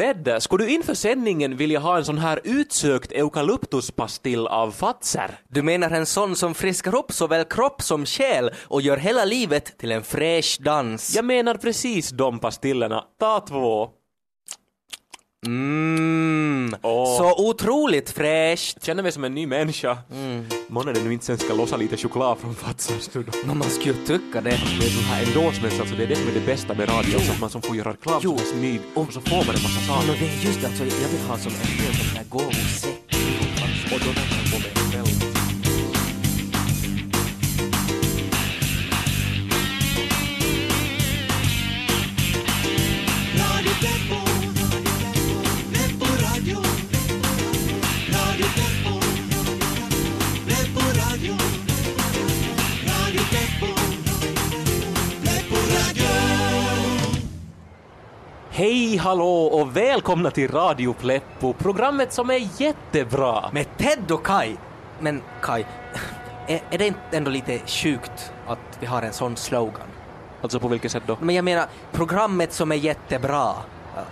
Ted, skulle du inför sändningen vilja ha en sån här utsökt eukalyptuspastill av Fazer? Du menar en sån som friskar upp såväl kropp som själ och gör hela livet till en fräsch dans? Jag menar precis de pastillerna. Ta två. Mm, Åh. så otroligt fräscht. Känner mig som en ny människa. Mm. Månne nu inte sen ska lossa lite choklad från Fazers nu då. Nå, man skulle ju tycka det. Det är de här endorsements, alltså det är det som är det bästa med radio, så att man som får göra reklam Jo. som smyg och så får man en massa saker. no, det är just det, alltså, jag vill ha som en hel sån här gåvosäck. Och då kan man få en själv. Hej, hallå och välkomna till Radio Pleppo, programmet som är jättebra. Med Ted och Kai. Men Kai, är, är det inte ändå lite sjukt att vi har en sån slogan? Alltså på vilket sätt då? Men jag menar, programmet som är jättebra.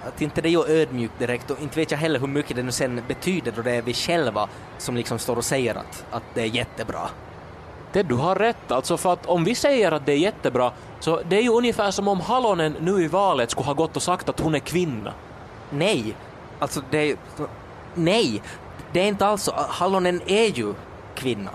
Att inte det är ju ödmjukt direkt och inte vet jag heller hur mycket det nu sen betyder då det är vi själva som liksom står och säger att, att det är jättebra. Ted, du har rätt. Alltså för att om vi säger att det är jättebra, så det är ju ungefär som om Halonen nu i valet skulle ha gått och sagt att hon är kvinna. Nej, alltså det är. Nej, det är inte alls så. Hallonen är ju kvinna.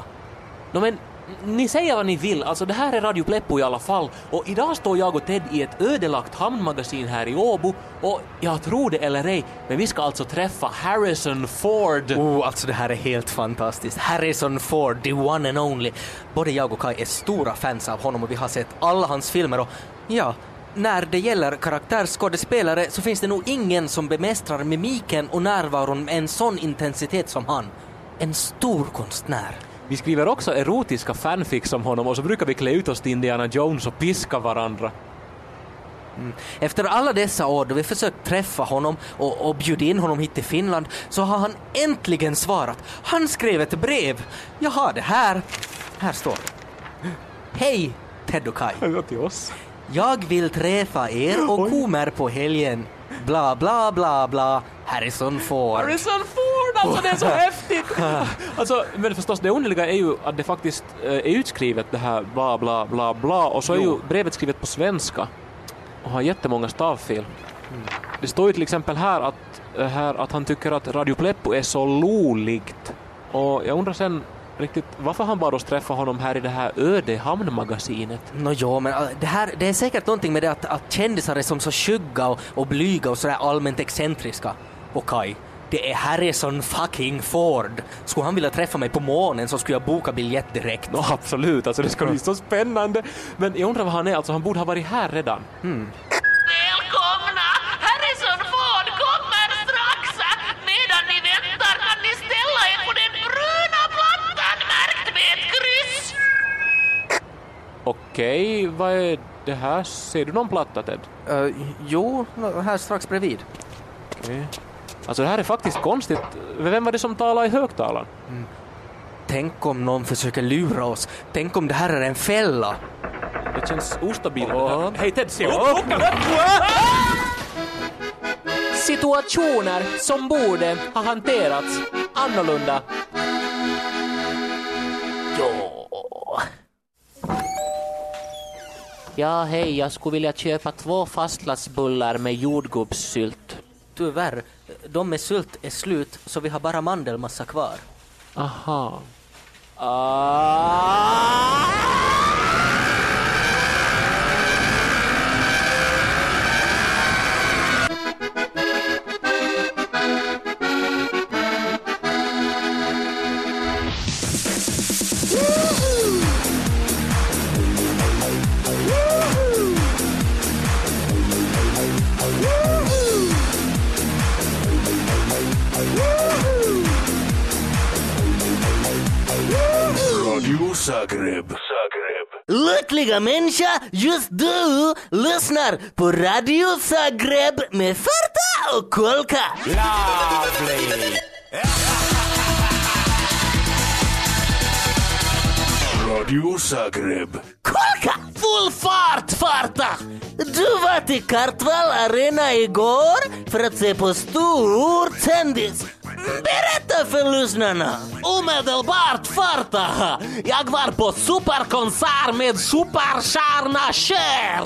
Nå men, ni säger vad ni vill, alltså det här är Radio Pleppo i alla fall och idag står jag och Ted i ett ödelagt hamnmagasin här i Åbo och jag tror det eller ej, men vi ska alltså träffa Harrison Ford. Oh, alltså det här är helt fantastiskt. Harrison Ford, the one and only. Både jag och Kai är stora fans av honom och vi har sett alla hans filmer och ja, när det gäller karaktärsskådespelare så finns det nog ingen som bemästrar mimiken och närvaron med en sån intensitet som han. En stor konstnär. Vi skriver också erotiska fanfics om honom och så brukar vi klä ut oss till Indiana Jones och piska varandra. Efter alla dessa år då vi försökt träffa honom och, och bjuda in honom hit till Finland så har han äntligen svarat. Han skrev ett brev. Jag har det här. Här står det. Hej Ted och Kai. Till oss. Jag vill träffa er och kommer på helgen. Bla bla bla bla. Harrison Ford. Harrison Ford, alltså det är så häftigt! Alltså, men förstås det underliga är ju att det faktiskt eh, är utskrivet det här bla bla bla bla och så är ju brevet skrivet på svenska och har jättemånga stavfel. Det står ju till exempel här att, eh, här att han tycker att Radio Pleppo är så loligt och jag undrar sen riktigt varför han bad oss träffa honom här i det här öde hamnmagasinet. Nå jo, men äh, det, här, det är säkert någonting med det att, att kändisar är som så skygga och, och blyga och sådär allmänt excentriska. Och Kai, det är Harrison fucking Ford. Skulle han vilja träffa mig på månen så skulle jag boka biljett direkt. Nå absolut, alltså det ska bli så spännande. Men jag undrar vad han är, alltså han borde ha varit här redan. Välkomna! Harrison Ford kommer strax! Medan ni väntar kan ni ställa er på den bruna plattan märkt med ett kryss. Okej, vad är det här? Ser du någon platta Ted? Uh, jo, här strax bredvid. Okej. Alltså det här är faktiskt konstigt. Vem var det som talade i högtalaren? Tänk om någon försöker lura oss. Tänk om det här är en fälla. Det känns ostabilt. här. Hej Ted, se upp! Situationer som borde ha hanterats annorlunda. Ja. Ja, hej, jag skulle vilja köpa två fastlagsbullar med jordgubbssylt. Tyvärr, de med sylt är slut så vi har bara mandelmassa kvar. Aha. Ah! Zagreb. Zagreb. Lyckliga människa, just du lyssnar på Radio Zagreb med Farta och Kolka. Lovely. Radio Zagreb. Kolka! Full fart, Farta! Du var till Kartval Arena igår för att se på stor. Berätta för lyssnarna! Omedelbart farta! Jag var på superkonsert med superstjärna Cher!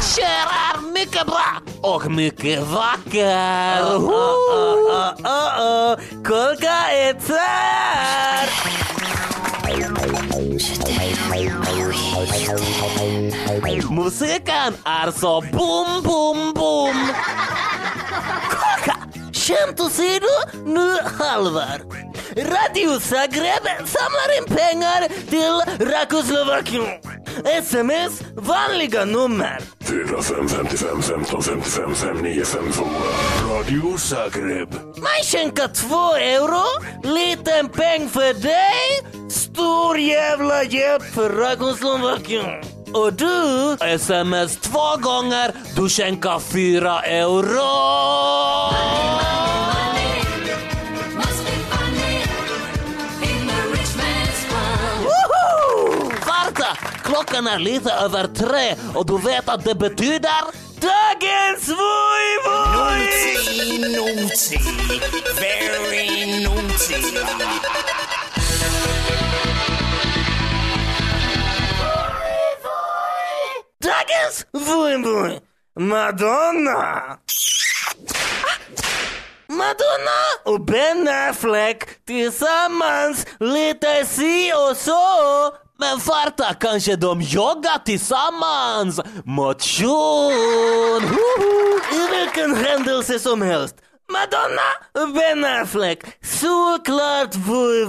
Cher är mycket bra och mycket vacker! Oh, oh, oh. Kolka är här! Musiken är så boom, boom, boom! Kolka! Skämt åsido, nu halvar. Radio Zagreb samlar in pengar till Rakoslovakien. Sms, vanliga nummer. 4 5 55 15 55 5952. Radio Zagreb. Man skänker två euro, liten peng för dig, stor jävla hjälp för Ragoslovakien. Och du, Sms två gånger, du skänker fyra euro! Klockan är lite över tre och du vet att det betyder... Dagens vui vui! naughty. Very naughty. Dagens vui! Madonna! Madonna och Ben Affleck tillsammans lite si och så. Men farta, kanske de joggar tillsammans? Motion! Woho! I vilken händelse som helst. Madonna Ben Affleck. Såklart vui.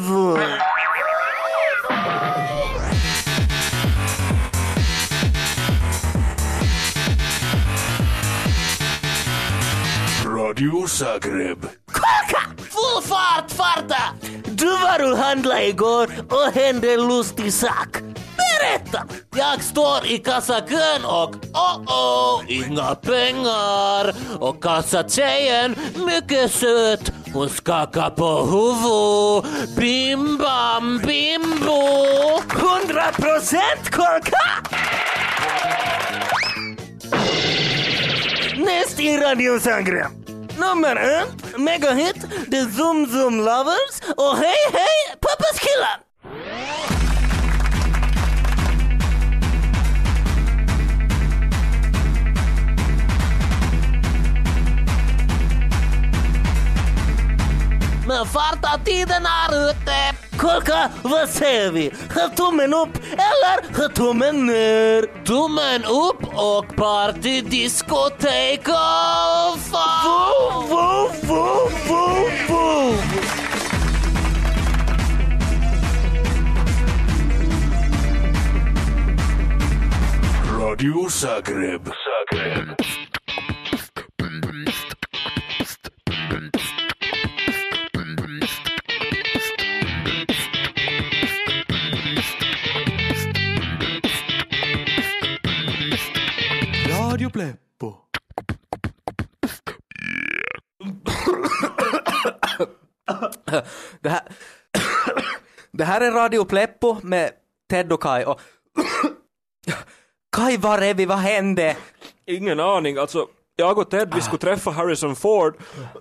Radio Zagreb. Kolka! Full fart, farta! Du var och handlade igår och hände en lustig sak. Berätta! Jag står i kassakön och oh oh, inga pengar. Och kassatjejen, mycket söt, hon skakar på huvudet. Bim bam bimbo. 100 procent kolka! Näst i Radio Zagreb. Nummer ett, megahit, The Zoom Zoom Lovers och hej hej pappas killar! Men farta, tiden är ute. Kolka, vad säger vi? Ha tummen upp eller ha tummen ner? Tummen upp och partydiskotek off! Radio Zagreb. Zagreb. Radio Pleppo. Det här, det här är Radio Pleppo med Ted och Kai och... Kai, var är vi? Vad hände? Ingen aning. Alltså, jag och Ted vi skulle träffa Harrison Ford.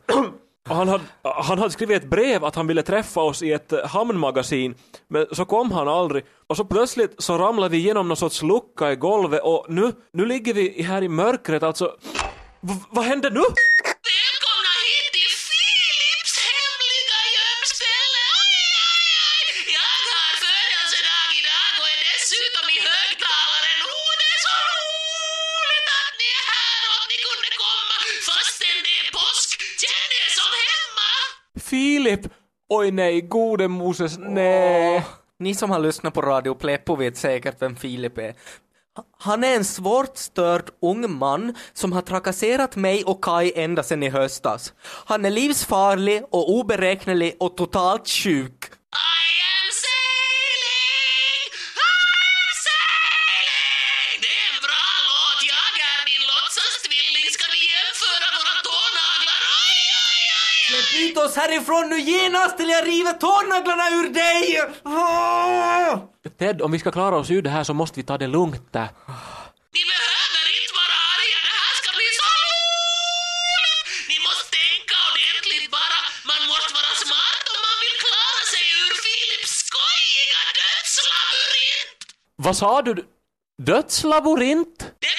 Och han hade, han hade skrivit ett brev att han ville träffa oss i ett eh, hamnmagasin. Men så kom han aldrig. Och så plötsligt så ramlade vi igenom någon sorts lucka i golvet och nu, nu ligger vi här i mörkret alltså. V- vad hände nu? Filip! Oj nej, gode Moses, nej. Oh. Ni som har lyssnat på Radio Pleppo vet säkert vem Filip är. Han är en svårt störd ung man som har trakasserat mig och Kai ända sedan i höstas. Han är livsfarlig och oberäknelig och totalt sjuk. Slit oss härifrån nu genast eller jag river tånaglarna ur dig! Ah! Ted, om vi ska klara oss ur det här så måste vi ta det lugnt där. Ni behöver inte vara arga, det här ska bli så roligt! Ni måste tänka ordentligt bara. Man måste vara smart om man vill klara sig ur Philips skojiga dödslabyrint. Vad sa du? Dödslabyrint? Det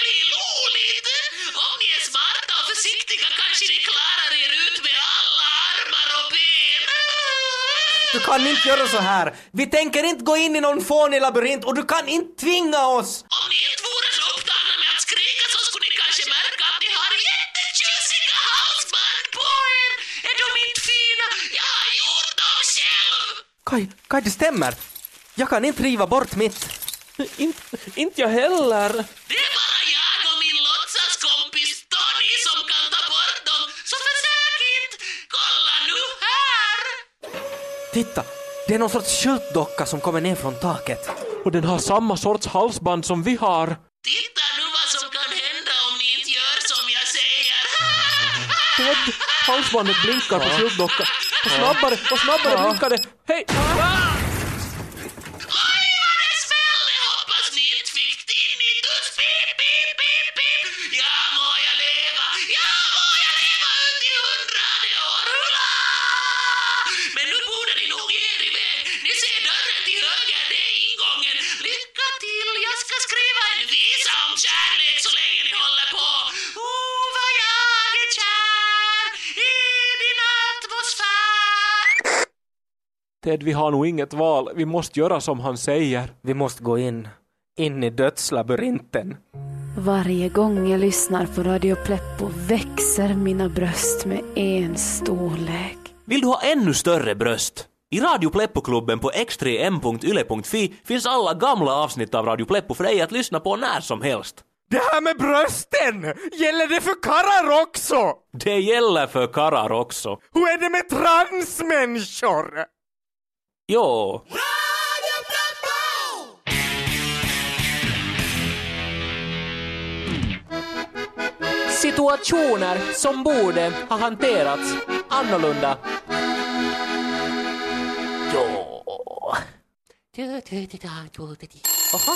kan inte göra så här. Vi tänker inte gå in i någon fånig labyrint och du kan inte tvinga oss. Om ni inte vore så upptagna med att skrika så skulle ni kanske märka att ni har jättetjusiga halsband på er. Är de inte fina? Jag har gjort dem själv! Kaj, Kaj, det stämmer. Jag kan inte riva bort mitt. Inte inte jag heller. Det Titta, det är någon sorts skyltdocka som kommer ner från taket. Och den har samma sorts halsband som vi har. Titta nu vad som kan hända om ni inte gör som jag säger. Ted, halsbandet blinkar på skyltdockan. Och snabbare, och snabbare blinkar det. Hej! Ted, vi har nog inget val. Vi måste göra som han säger. Vi måste gå in. In i dödslabyrinten. Varje gång jag lyssnar på Radio Pleppo växer mina bröst med en storlek. Vill du ha ännu större bröst? I Radio Pleppo-klubben på x3m.yle.fi finns alla gamla avsnitt av Radio Pleppo för dig att lyssna på när som helst. Det här med brösten! Gäller det för karlar också? Det gäller för karlar också. Hur är det med transmänniskor? Jo, Situationer som borde ha hanterats annorlunda. jo. Oho.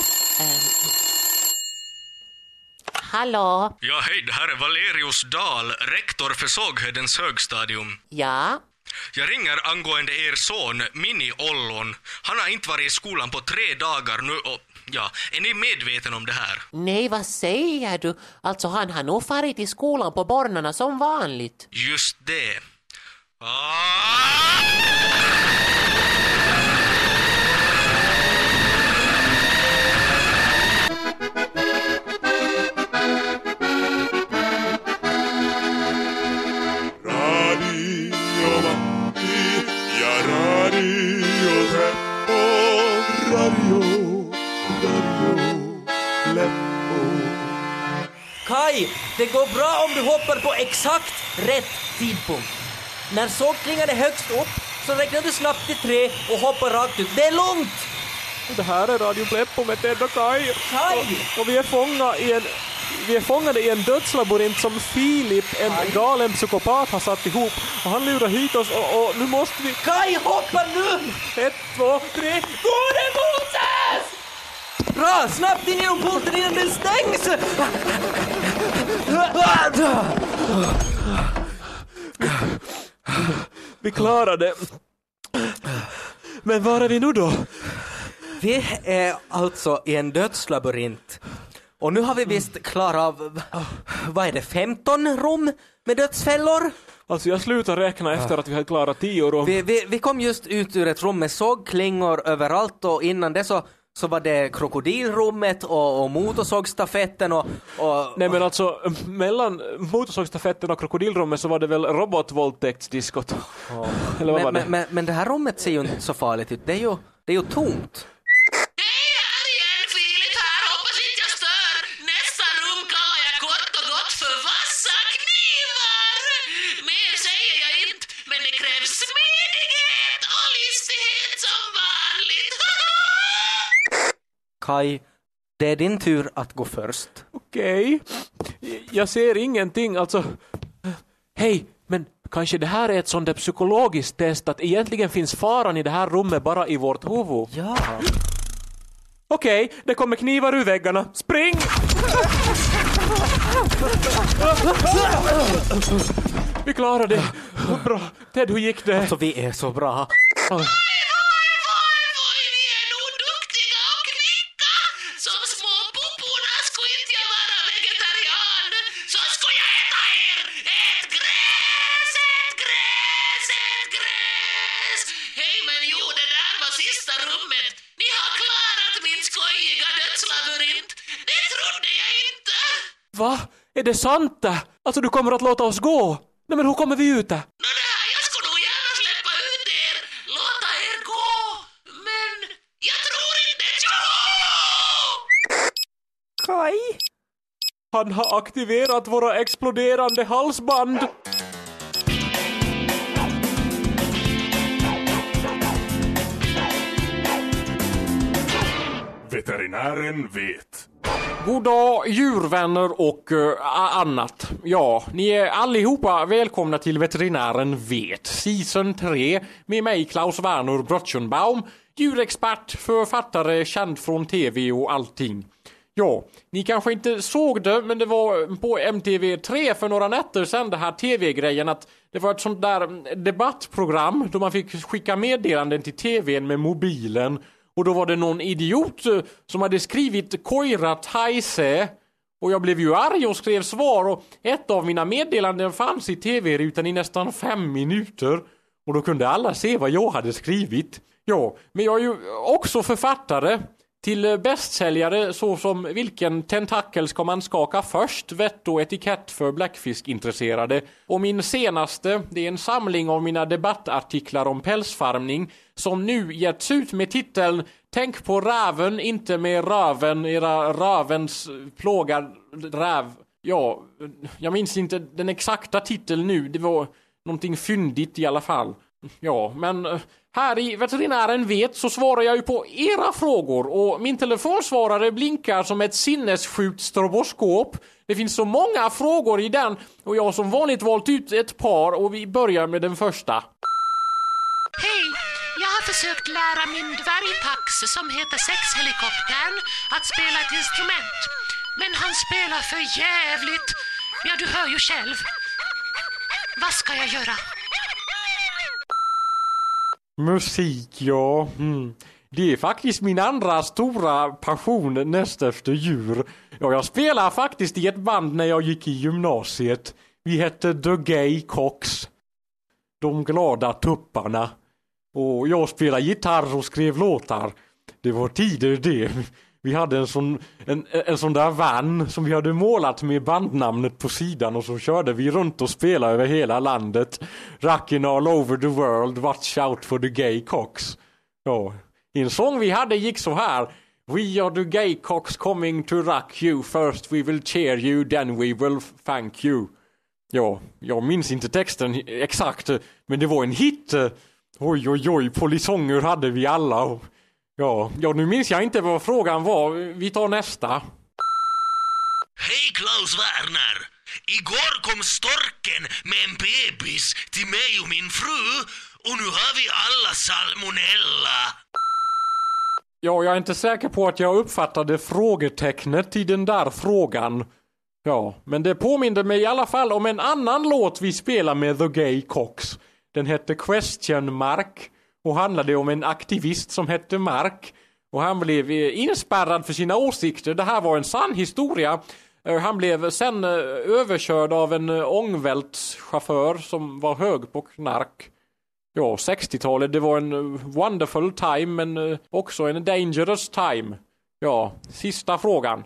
Hallå? Ja, hej, det här är Valerius Dahl, rektor för Såghöjdens högstadium. Ja? Jag ringer angående er son, Mini Ollon. Han har inte varit i skolan på tre dagar nu och, ja, är ni medveten om det här? Nej, vad säger du? Alltså, han har nog farit i skolan på morgnarna som vanligt. Just det. Ah! Hoppar på exakt rätt tidpunkt. När sågklingan är högst upp så räknar du snabbt till tre och hoppar rakt ut. Det är lugnt! Det här är Radio Pleppo med Ted och Kai. Kai! Och, och vi är fånga i en vi är fångade i en dödslabyrint som Filip, en galen psykopat, har satt ihop. Och han lurar hit oss och, och nu måste vi... Kai, hoppa nu! Ett, två, tre... Gode Moses! Bra, snabbt in genom porten innan den stängs! Vi klarade det. Men var är vi nu då? Vi är alltså i en dödslabyrint. Och nu har vi visst klarat av, vad är det, 15 rum med dödsfällor? Alltså jag slutar räkna efter att vi har klarat tio rum. Vi, vi, vi kom just ut ur ett rum med sågklingor överallt och innan det så, så var det krokodilrummet och, och motorsågsstafetten och, och, Nej men alltså, mellan motorsågsstafetten och krokodilrummet så var det väl robotvåldtäktsdiskot? Eller vad var men, det? men, men, men det här rummet ser ju inte så farligt ut, det är ju, det är ju tomt. Kai, det är din tur att gå först. Okej. Jag ser ingenting, alltså. Hej, men Kanske det här är ett sånt där psykologiskt test att egentligen finns faran i det här rummet bara i vårt huvud. Ja. Okej, det kommer knivar ur väggarna. Spring! Vi klarade det. Bra. Ted, hur gick det? Så vi är så bra. Gräs! Hej, men jo, det där var sista rummet. Ni har klarat min skojiga dödslabyrint. Det trodde jag inte. Va? Är det sant det? Alltså du kommer att låta oss gå? Nej men hur kommer vi ut? Nå det här, jag skulle nog gärna släppa ut er, låta er gå, men jag tror inte... Kaj? Han har aktiverat våra exploderande halsband. Veterinären vet. God dag djurvänner och uh, annat. Ja, ni är allihopa välkomna till Veterinären vet, Season 3 med mig Klaus Werner Brotchenbaum, djurexpert, författare, känd från TV och allting. Ja, ni kanske inte såg det, men det var på MTV3 för några nätter sedan det här TV-grejen att det var ett sånt där debattprogram då man fick skicka meddelanden till TVn med mobilen och då var det någon idiot eh, som hade skrivit Koira Taise. Och jag blev ju arg och skrev svar. Och ett av mina meddelanden fanns i tv-rutan i nästan fem minuter. Och då kunde alla se vad jag hade skrivit. Ja, men jag är ju också författare till bästsäljare såsom Vilken tentakel ska man skaka först? Vett och etikett för bläckfiskintresserade. Och min senaste, det är en samling av mina debattartiklar om pälsfarmning som nu getts ut med titeln Tänk på räven, inte med röven, era rövens plågar räv. Ja, jag minns inte den exakta titeln nu, det var någonting fyndigt i alla fall. Ja, men eh, här i Veterinären vet så svarar jag ju på era frågor och min telefonsvarare blinkar som ett sinnessjukt stroboskop. Det finns så många frågor i den och jag har som vanligt valt ut ett par och vi börjar med den första. Hej! Jag har försökt lära min dvärgtax som heter Sexhelikoptern att spela ett instrument. Men han spelar för jävligt. Ja, du hör ju själv. Vad ska jag göra? Musik, ja. Mm. Det är faktiskt min andra stora passion näst efter djur. Ja, jag spelade faktiskt i ett band när jag gick i gymnasiet. Vi hette The Gay Cox. De glada tupparna. Och jag spelade gitarr och skrev låtar. Det var tider det. Vi hade en sån, en, en sån där van som vi hade målat med bandnamnet på sidan och så körde vi runt och spelade över hela landet. Rockin' all over the world, watch out for the gay cocks. Ja, en sång vi hade gick så här. We are the gay cocks coming to rock you. First we will cheer you, then we will thank you. Ja, jag minns inte texten exakt, men det var en hit. Oj, oj, oj, polisonger hade vi alla. Ja, ja, nu minns jag inte vad frågan var. Vi tar nästa. Hej Klaus Werner! Igår kom storken med en bebis till mig och min fru och nu har vi alla salmonella. Ja, jag är inte säker på att jag uppfattade frågetecknet i den där frågan. Ja, men det påminde mig i alla fall om en annan låt vi spelar med The Gay Cox. Den hette Question Mark och handlade om en aktivist som hette Mark. Och han blev eh, inspärrad för sina åsikter. Det här var en sann historia. Eh, han blev sen eh, överkörd av en ångvältschaufför som var hög på knark. Ja, 60-talet, det var en wonderful time men också en dangerous time. Ja, sista frågan.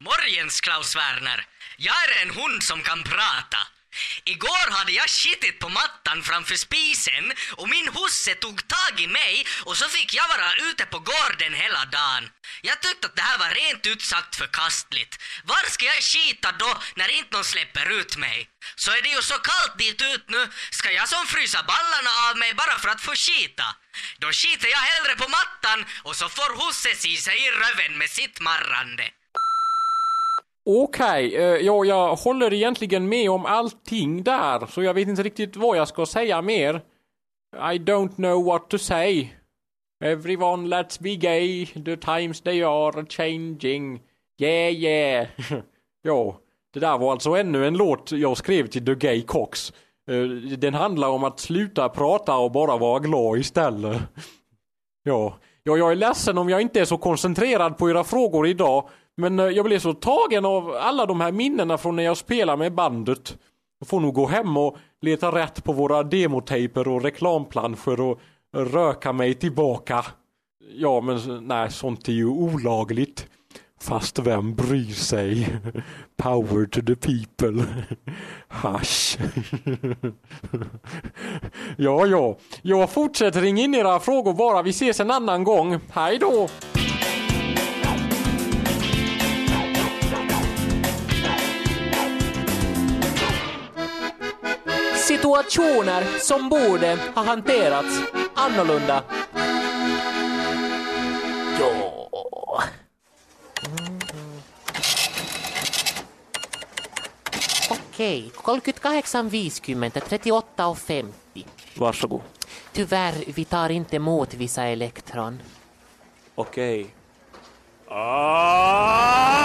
Morgens Klaus Werner. Jag är en hund som kan prata. Igår hade jag skitit på mattan framför spisen och min husse tog tag i mig och så fick jag vara ute på gården hela dagen. Jag tyckte att det här var rent ut sagt förkastligt. Var ska jag skita då när inte någon släpper ut mig? Så är det ju så kallt dit ut nu, ska jag som frysa ballarna av mig bara för att få skita? Då skiter jag hellre på mattan och så får husse si sig i röven med sitt marrande. Okej, okay, ja, jag håller egentligen med om allting där, så jag vet inte riktigt vad jag ska säga mer. I don't know what to say. Everyone let's be gay, the times they are changing. Yeah, yeah. ja, det där var alltså ännu en låt jag skrev till The Gay Cox. Eh, den handlar om att sluta prata och bara vara glad istället. Ja, ja, jag är ledsen om jag inte är så koncentrerad på era frågor idag. Men eh, jag blev så tagen av alla de här minnena från när jag spelade med bandet. Jag får nog gå hem och leta rätt på våra demotejper och reklamplanscher och röka mig tillbaka. Ja, men nej, sånt är ju olagligt. Fast vem bryr sig? Power to the people. Hasch. ja, ja. Jag fortsätter ringa in era frågor bara. Vi ses en annan gång. Hej då! Situationer som borde ha hanterats annorlunda. Ja. Okej, 38, 50, 38 och 50. Varsågod. Tyvärr, vi tar inte emot vissa elektron. Okej. Ja,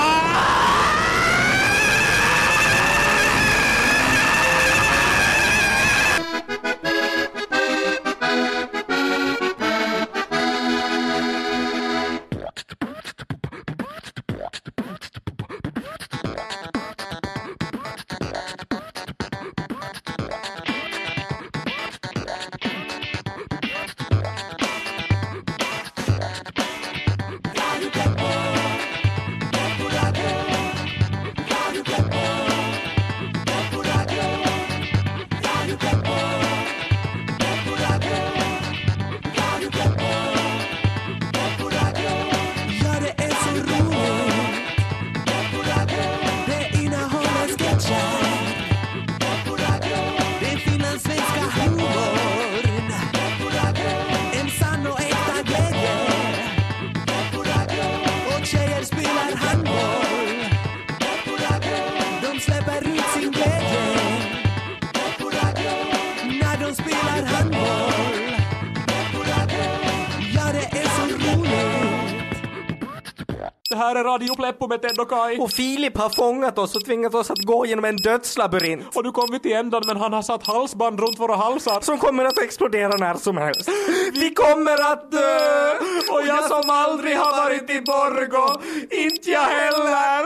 här är Radio Pleppo med Ted och Kai. Och Filip har fångat oss och tvingat oss att gå genom en dödslabyrint Och nu kom vi till ändan men han har satt halsband runt våra halsar. som kommer att explodera när som helst. Vi kommer att dö! Och jag som aldrig har varit i Borgo, inte jag heller!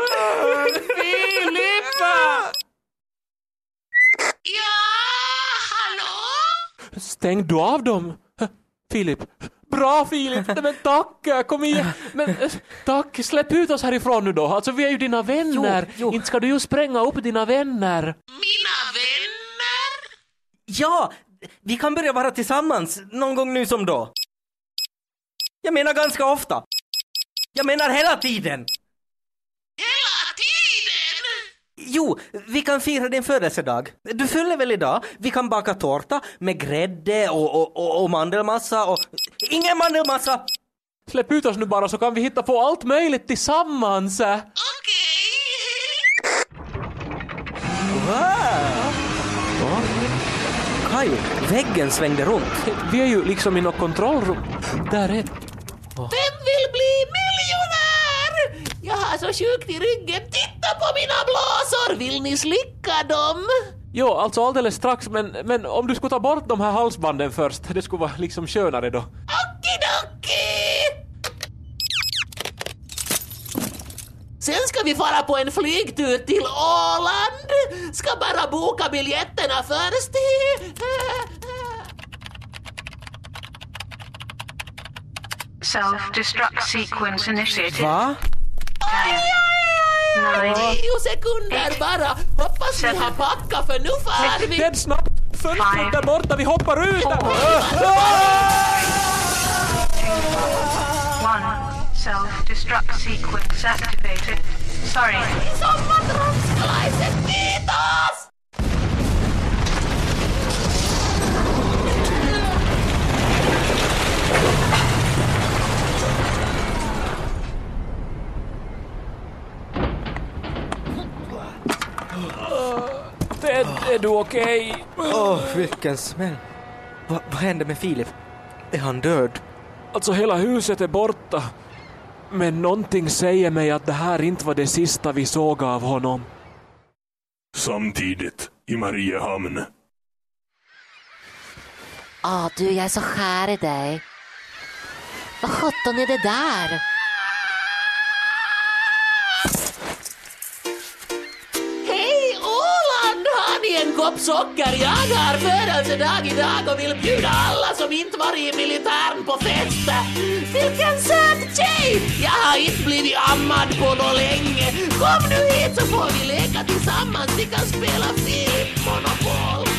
Filip! Ja, hallå? Stäng du av dem? Filip. Bra Filip! Nej, men tack! Kom igen! Men eh, tack! Släpp ut oss härifrån nu då. Alltså vi är ju dina vänner. Jo, jo. Inte ska du ju spränga upp dina vänner. Mina vänner? Ja, vi kan börja vara tillsammans någon gång nu som då. Jag menar ganska ofta. Jag menar hela tiden. Hela tiden? Jo, vi kan fira din födelsedag. Du fyller väl idag? Vi kan baka tårta med grädde och, och, och, och mandelmassa och... Ingen mandelmassa! Släpp ut oss nu bara så kan vi hitta på allt möjligt tillsammans. Okej. Kaj, väggen svängde runt. Vi är ju liksom i något kontrollrum. Där är... Vem vill bli miljonär? Jag har så sjukt i ryggen. Titta på mina blåsor! Vill ni slicka dem? Jo, alltså alldeles strax, men, men om du skulle ta bort de här halsbanden först, det skulle vara liksom skönare då. Okidoki! Sen ska vi fara på en flygtur till Åland. Ska bara boka biljetterna först. Self-destruct sequence initiated. Va? Tio sekunder bara. Hoppas ni har packat för nu far vi. Ted, snabbt! Fönstret där borta, vi hoppar ut! one. Self-destruct sequence activated. Sorry. Sommartranskalaiset, kiitos! Är du okej? Åh, vilken smäll. Va, vad hände med Filip? Är han död? Alltså hela huset är borta. Men någonting säger mig att det här inte var det sista vi såg av honom. Samtidigt i Mariehamn. Ah, du, jag är så kär i dig. Vad sjutton är det där? En kopp socker? Jag har födelsedag idag och vill bjuda alla som inte varit i militären på fest. Vilken söt tjej! Jag har inte blivit ammad på nå länge. Kom nu hit så får vi leka tillsammans. Vi kan spela Filip Monopol.